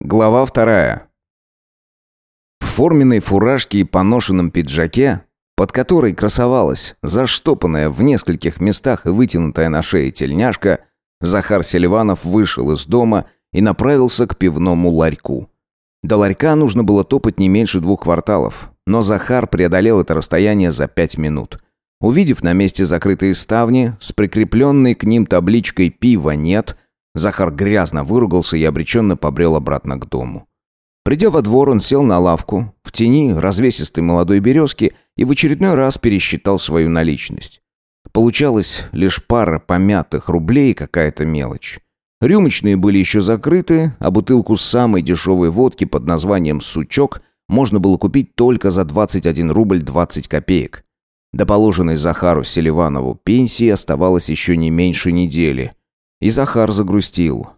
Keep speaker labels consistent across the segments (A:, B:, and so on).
A: Глава вторая. В форменной фуражке и поношенном пиджаке, под которой красовалась заштопанная в нескольких местах и вытянутая на шее тельняшка, Захар Селиванов вышел из дома и направился к пивному ларьку. До ларька нужно было топать не меньше двух кварталов, но Захар преодолел это расстояние за пять минут. Увидев на месте закрытые ставни с прикрепленной к ним табличкой «Пива нет», Захар грязно выругался и обреченно побрел обратно к дому. Придя во двор, он сел на лавку, в тени развесистой молодой березки и в очередной раз пересчитал свою наличность. Получалось лишь пара помятых рублей и какая-то мелочь. Рюмочные были еще закрыты, а бутылку самой дешевой водки под названием «Сучок» можно было купить только за 21 рубль 20 копеек. До положенной Захару Селиванову пенсии оставалось еще не меньше недели. И Захар загрустил.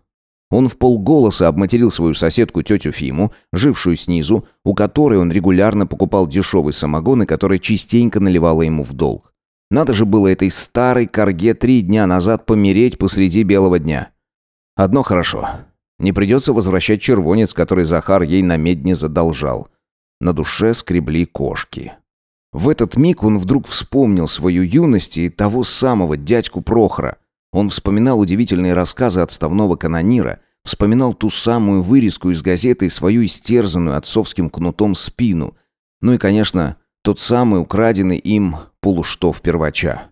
A: Он в полголоса обматерил свою соседку тетю Фиму, жившую снизу, у которой он регулярно покупал дешевый самогон и которая частенько наливала ему в долг. Надо же было этой старой корге три дня назад помереть посреди белого дня. Одно хорошо. Не придется возвращать червонец, который Захар ей на медне задолжал. На душе скребли кошки. В этот миг он вдруг вспомнил свою юность и того самого дядьку Прохора, он вспоминал удивительные рассказы отставного канонира, вспоминал ту самую вырезку из газеты и свою истерзанную отцовским кнутом спину. Ну и, конечно, тот самый украденный им полуштов первача.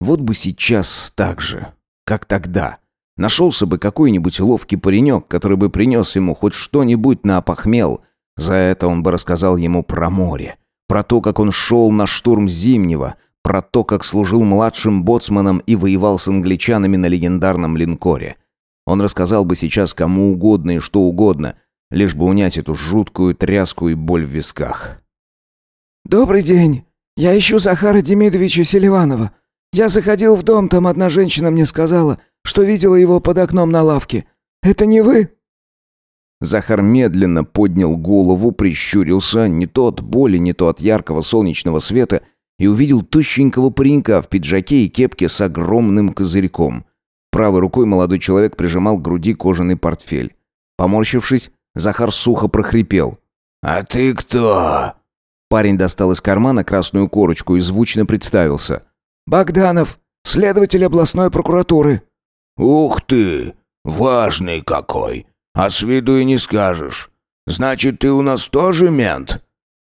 A: Вот бы сейчас так же, как тогда. Нашелся бы какой-нибудь ловкий паренек, который бы принес ему хоть что-нибудь на опохмел. За это он бы рассказал ему про море, про то, как он шел на штурм Зимнего, про то, как служил младшим боцманом и воевал с англичанами на легендарном линкоре. Он рассказал бы сейчас кому угодно и что угодно, лишь бы унять эту жуткую тряску и боль в висках.
B: «Добрый день. Я ищу Захара Демидовича Селиванова. Я заходил в дом, там одна женщина мне сказала, что видела его под окном на лавке. Это не вы?»
A: Захар медленно поднял голову, прищурился, не то от боли, не то от яркого солнечного света, и увидел тощенького паренька в пиджаке и кепке с огромным козырьком. Правой рукой молодой человек прижимал к груди кожаный портфель. Поморщившись, Захар сухо прохрипел.
C: «А ты кто?»
A: Парень достал из кармана красную корочку и звучно представился.
B: «Богданов, следователь областной прокуратуры».
C: «Ух ты! Важный какой! А с виду и не скажешь. Значит, ты у нас тоже мент?»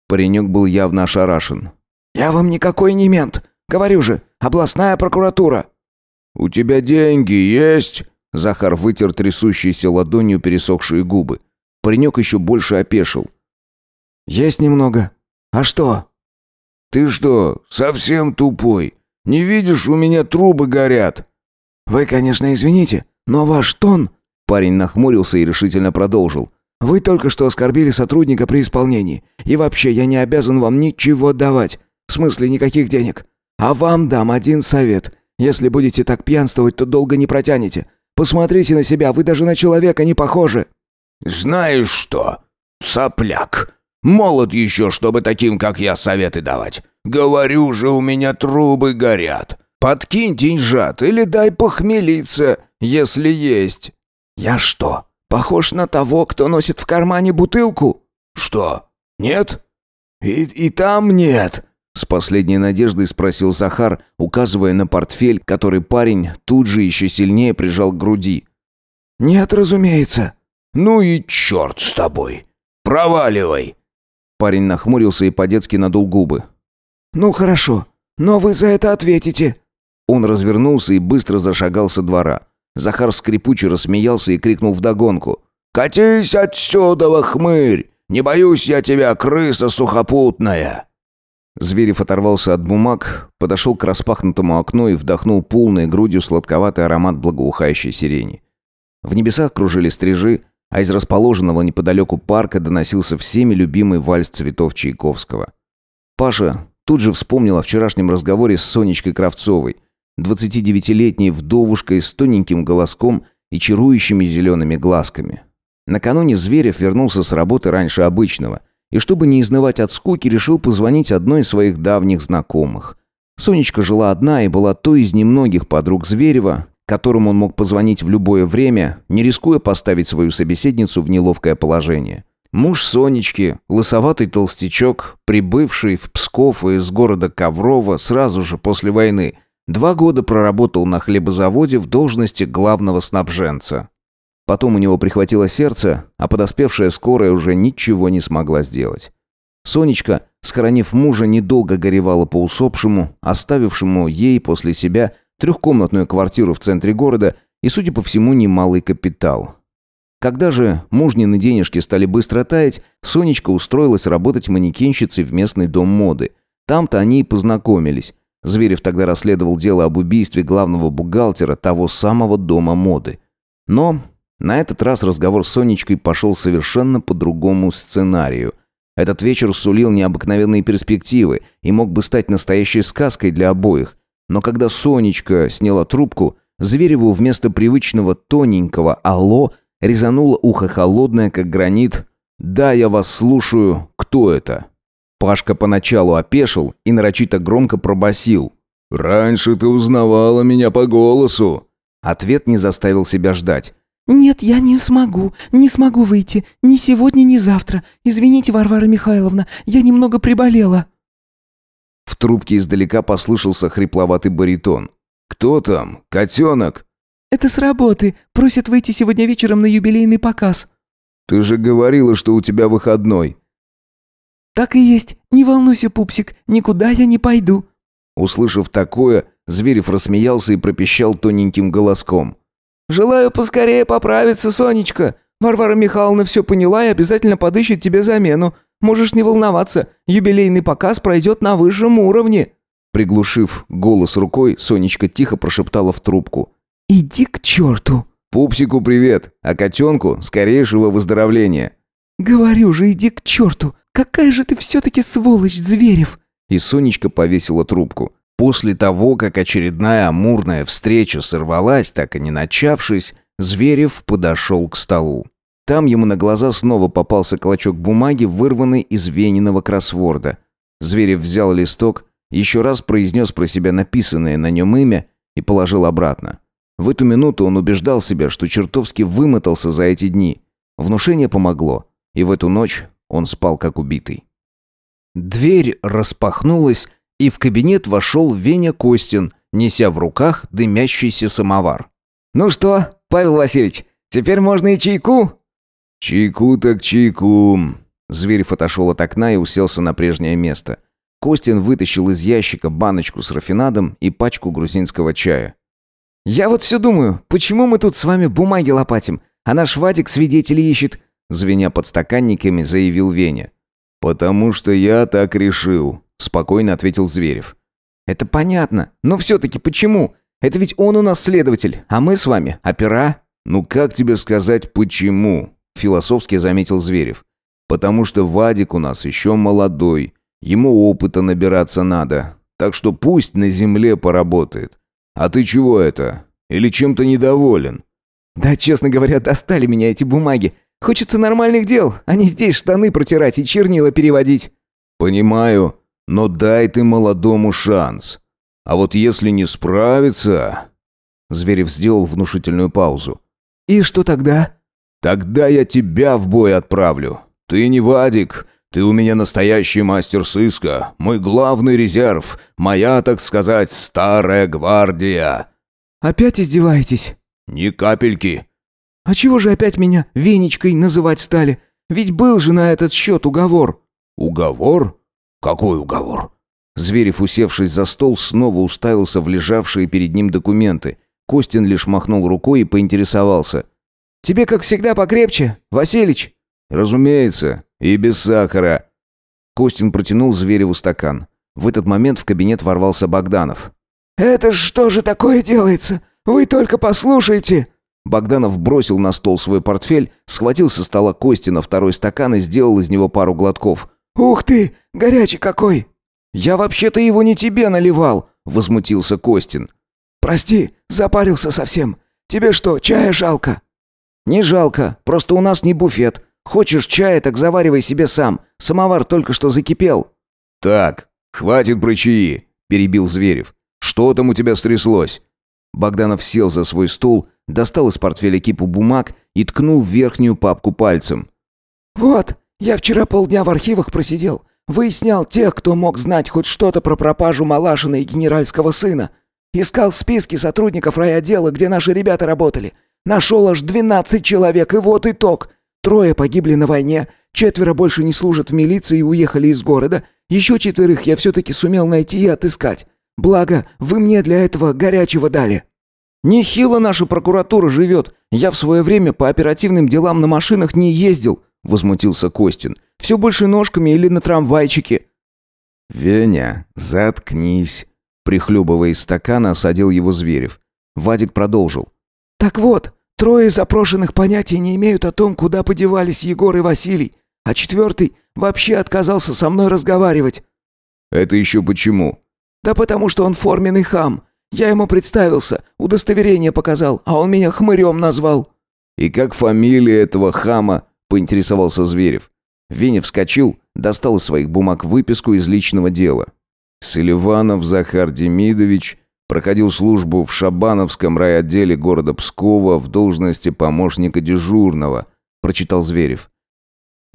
A: Паренек был явно ошарашен.
B: «Я вам никакой не мент. Говорю же, областная прокуратура».
C: «У тебя деньги есть?»
A: Захар вытер трясущейся ладонью пересохшие губы. Паренек еще больше опешил.
B: «Есть немного. А что?»
C: «Ты что, совсем тупой? Не видишь, у меня трубы горят?»
B: «Вы, конечно, извините, но ваш тон...»
A: Парень нахмурился и решительно продолжил.
B: «Вы только что оскорбили сотрудника при исполнении. И вообще, я не обязан вам ничего давать. В смысле, никаких денег. А вам дам один совет. Если будете так пьянствовать, то долго не протянете. Посмотрите на себя, вы даже на человека не похожи».
C: «Знаешь что, сопляк, молод еще, чтобы таким, как я, советы давать. Говорю же, у меня трубы горят. Подкинь деньжат или дай похмелиться, если есть».
B: «Я что, похож на того, кто носит в кармане бутылку?»
C: «Что, нет?» «И, и там нет»,
A: с последней надеждой спросил Захар, указывая на портфель, который парень тут же еще сильнее прижал к груди.
B: «Нет, разумеется».
C: «Ну и черт с тобой! Проваливай!»
A: Парень нахмурился и по-детски надул губы.
B: «Ну хорошо, но вы за это ответите».
A: Он развернулся и быстро зашагал со двора. Захар скрипуче рассмеялся и крикнул вдогонку.
C: «Катись отсюда, хмырь! Не боюсь я тебя, крыса сухопутная!»
A: Зверев оторвался от бумаг, подошел к распахнутому окну и вдохнул полной грудью сладковатый аромат благоухающей сирени. В небесах кружили стрижи, а из расположенного неподалеку парка доносился всеми любимый вальс цветов Чайковского. Паша тут же вспомнил о вчерашнем разговоре с Сонечкой Кравцовой, 29-летней вдовушкой с тоненьким голоском и чарующими зелеными глазками. Накануне Зверев вернулся с работы раньше обычного – и чтобы не изнывать от скуки, решил позвонить одной из своих давних знакомых. Сонечка жила одна и была той из немногих подруг Зверева, которому он мог позвонить в любое время, не рискуя поставить свою собеседницу в неловкое положение. Муж Сонечки, лысоватый толстячок, прибывший в Псков из города Коврова сразу же после войны, два года проработал на хлебозаводе в должности главного снабженца. Потом у него прихватило сердце, а подоспевшая скорая уже ничего не смогла сделать. Сонечка, схоронив мужа, недолго горевала по усопшему, оставившему ей после себя трехкомнатную квартиру в центре города и, судя по всему, немалый капитал. Когда же мужнины денежки стали быстро таять, Сонечка устроилась работать манекенщицей в местный дом моды. Там-то они и познакомились. Зверев тогда расследовал дело об убийстве главного бухгалтера того самого дома моды. Но на этот раз разговор с Сонечкой пошел совершенно по другому сценарию – этот вечер сулил необыкновенные перспективы и мог бы стать настоящей сказкой для обоих. Но когда Сонечка сняла трубку, Звереву вместо привычного тоненького «Алло» резануло ухо холодное, как гранит. «Да, я вас слушаю. Кто это?» Пашка поначалу опешил и нарочито громко пробасил. «Раньше ты узнавала меня по голосу». Ответ не заставил себя ждать.
D: «Нет, я не смогу, не смогу выйти. Ни сегодня, ни завтра. Извините, Варвара Михайловна, я немного приболела».
A: В трубке издалека послышался хрипловатый баритон. «Кто там? Котенок?»
D: «Это с работы. Просят выйти сегодня вечером на юбилейный показ».
A: «Ты же говорила, что у тебя выходной».
D: «Так и есть. Не волнуйся, пупсик, никуда я не пойду».
A: Услышав такое, Зверев рассмеялся и пропищал тоненьким голоском.
B: «Желаю поскорее поправиться, Сонечка. Варвара Михайловна все поняла и обязательно подыщет тебе замену. Можешь не волноваться, юбилейный показ пройдет на высшем уровне».
A: Приглушив голос рукой, Сонечка тихо прошептала в трубку.
D: «Иди к черту!»
A: «Пупсику привет, а котенку скорейшего выздоровления!»
D: «Говорю же, иди к черту! Какая же ты все-таки сволочь, Зверев!»
A: И Сонечка повесила трубку. После того, как очередная амурная встреча сорвалась, так и не начавшись, Зверев подошел к столу. Там ему на глаза снова попался клочок бумаги, вырванный из Вениного кроссворда. Зверев взял листок, еще раз произнес про себя написанное на нем имя и положил обратно. В эту минуту он убеждал себя, что чертовски вымотался за эти дни. Внушение помогло, и в эту ночь он спал как убитый. Дверь распахнулась, и в кабинет вошел Веня Костин, неся в руках дымящийся самовар.
B: «Ну что, Павел Васильевич, теперь можно и чайку?»
A: «Чайку так чайку». Зверев отошел от окна и уселся на прежнее место. Костин вытащил из ящика баночку с рафинадом и пачку грузинского чая.
B: «Я вот все думаю, почему мы тут с вами бумаги лопатим, а наш Вадик свидетелей ищет?»
A: Звеня подстаканниками, заявил Веня. «Потому что я так решил», спокойно ответил Зверев.
B: Это понятно, но все-таки почему? Это ведь он у нас следователь, а мы с вами опера.
A: Ну как тебе сказать почему? Философски заметил Зверев. Потому что Вадик у нас еще молодой, ему опыта набираться надо, так что пусть на земле поработает. А ты чего это? Или чем-то недоволен?
B: Да, честно говоря, достали меня эти бумаги. Хочется нормальных дел, а не здесь штаны протирать и чернила переводить.
A: Понимаю. Но дай ты молодому шанс. А вот если не справится...» Зверев сделал внушительную паузу.
B: «И что тогда?»
A: «Тогда я тебя в бой отправлю. Ты не Вадик, ты у меня настоящий мастер сыска, мой главный резерв, моя, так сказать, старая гвардия».
B: «Опять издеваетесь?»
A: «Ни капельки».
B: «А чего же опять меня Венечкой называть стали? Ведь был же на этот счет уговор».
A: «Уговор? «Какой уговор?» Зверев, усевшись за стол, снова уставился в лежавшие перед ним документы. Костин лишь махнул рукой и поинтересовался.
B: «Тебе, как всегда, покрепче, Василич?»
A: «Разумеется, и без сахара». Костин протянул Звереву стакан. В этот момент в кабинет ворвался Богданов.
B: «Это что же такое делается? Вы только послушайте!»
A: Богданов бросил на стол свой портфель, схватил со стола Костина второй стакан и сделал из него пару глотков.
B: «Ух ты, горячий какой!»
A: «Я вообще-то его не тебе наливал!» — возмутился Костин.
B: «Прости, запарился совсем. Тебе что, чая жалко?»
A: «Не жалко, просто у нас не буфет. Хочешь чая, так заваривай себе сам. Самовар только что закипел». «Так, хватит про чаи», — перебил Зверев. «Что там у тебя стряслось?» Богданов сел за свой стул, достал из портфеля кипу бумаг и ткнул в верхнюю папку пальцем.
B: «Вот, я вчера полдня в архивах просидел. Выяснял тех, кто мог знать хоть что-то про пропажу Малашина и генеральского сына. Искал списки сотрудников райотдела, где наши ребята работали. Нашел аж 12 человек, и вот итог. Трое погибли на войне, четверо больше не служат в милиции и уехали из города. Еще четверых я все-таки сумел найти и отыскать. Благо, вы мне для этого горячего дали».
A: «Нехило наша прокуратура живет. Я в свое время по оперативным делам на машинах не ездил», — возмутился Костин. «Все больше ножками или на трамвайчике». «Веня, заткнись», — прихлебывая из стакана, осадил его Зверев. Вадик продолжил.
B: «Так вот, трое запрошенных понятия не имеют о том, куда подевались Егор и Василий, а четвертый вообще отказался со мной разговаривать».
A: «Это еще почему?»
B: «Да потому что он форменный хам. Я ему представился, удостоверение показал, а он меня хмырем назвал».
A: «И как фамилия этого хама?» – поинтересовался Зверев. Веня вскочил, достал из своих бумаг выписку из личного дела. Селиванов Захар Демидович проходил службу в Шабановском райотделе города Пскова в должности помощника дежурного, прочитал Зверев.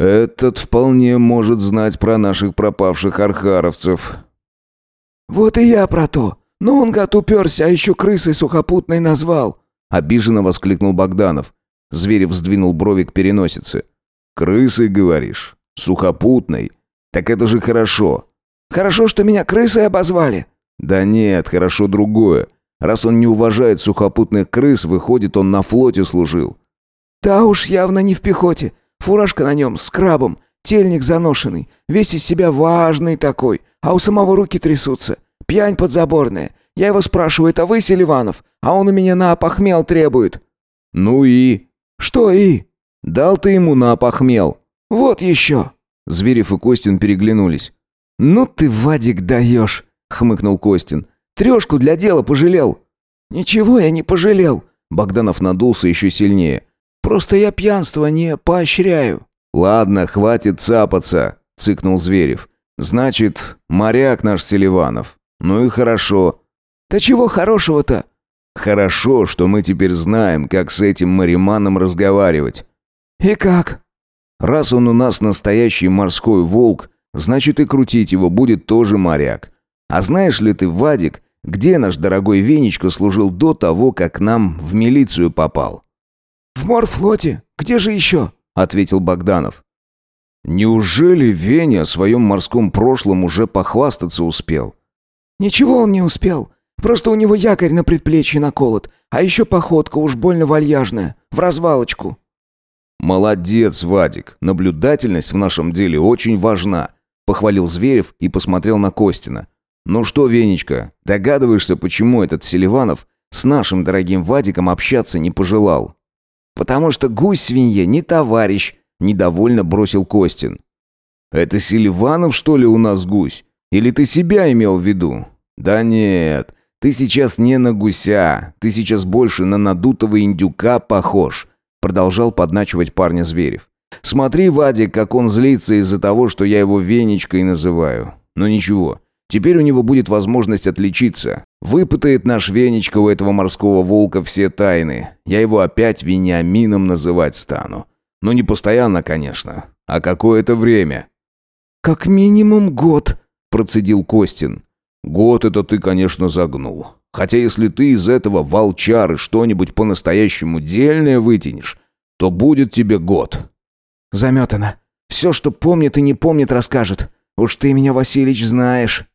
A: Этот вполне может знать про наших пропавших архаровцев.
B: Вот и я про то. Но он гад уперся, а еще крысой сухопутной назвал.
A: Обиженно воскликнул Богданов. Зверев сдвинул брови к переносице. «Крысой, говоришь? Сухопутной? Так это же хорошо».
B: «Хорошо, что меня крысой обозвали».
A: «Да нет, хорошо другое. Раз он не уважает сухопутных крыс, выходит, он на флоте служил».
B: «Да уж, явно не в пехоте. Фуражка на нем с крабом, тельник заношенный, весь из себя важный такой, а у самого руки трясутся. Пьянь подзаборная. Я его спрашиваю, это вы, Селиванов? А он у меня на опохмел требует».
A: «Ну и?»
B: «Что и?»
A: «Дал ты ему на опохмел».
B: «Вот еще».
A: Зверев и Костин переглянулись. «Ну ты, Вадик, даешь», — хмыкнул Костин. «Трешку для дела пожалел».
B: «Ничего я не пожалел».
A: Богданов надулся еще сильнее.
B: «Просто я пьянство не поощряю».
A: «Ладно, хватит цапаться», — цыкнул Зверев. «Значит, моряк наш Селиванов. Ну и хорошо».
B: «Да чего хорошего-то?»
A: Хорошо, что мы теперь знаем, как с этим мариманом разговаривать.
B: И как?
A: Раз он у нас настоящий морской волк, значит и крутить его будет тоже моряк. А знаешь ли ты, Вадик, где наш дорогой Венечка служил до того, как нам в милицию попал?
B: В морфлоте. Где же еще?
A: Ответил Богданов. Неужели Веня о своем морском прошлом уже похвастаться успел?
B: Ничего он не успел. Просто у него якорь на предплечье наколот, а еще походка уж больно вальяжная, в развалочку».
A: «Молодец, Вадик. Наблюдательность в нашем деле очень важна», — похвалил Зверев и посмотрел на Костина. «Ну что, Венечка, догадываешься, почему этот Селиванов с нашим дорогим Вадиком общаться не пожелал?» «Потому что гусь-свинья не товарищ», — недовольно бросил Костин. «Это Селиванов, что ли, у нас гусь? Или ты себя имел в виду?» «Да нет, ты сейчас не на гуся, ты сейчас больше на надутого индюка похож», продолжал подначивать парня Зверев. «Смотри, Вадик, как он злится из-за того, что я его Венечкой называю. Но ничего, теперь у него будет возможность отличиться. Выпытает наш Венечка у этого морского волка все тайны. Я его опять Вениамином называть стану. Но не постоянно, конечно, а какое-то время».
B: «Как минимум год»,
A: процедил Костин. Год это ты, конечно, загнул. Хотя если ты из этого волчары что-нибудь по-настоящему дельное вытянешь, то будет тебе год.
B: Заметано. Все, что помнит и не помнит, расскажет. Уж ты меня, Василич, знаешь.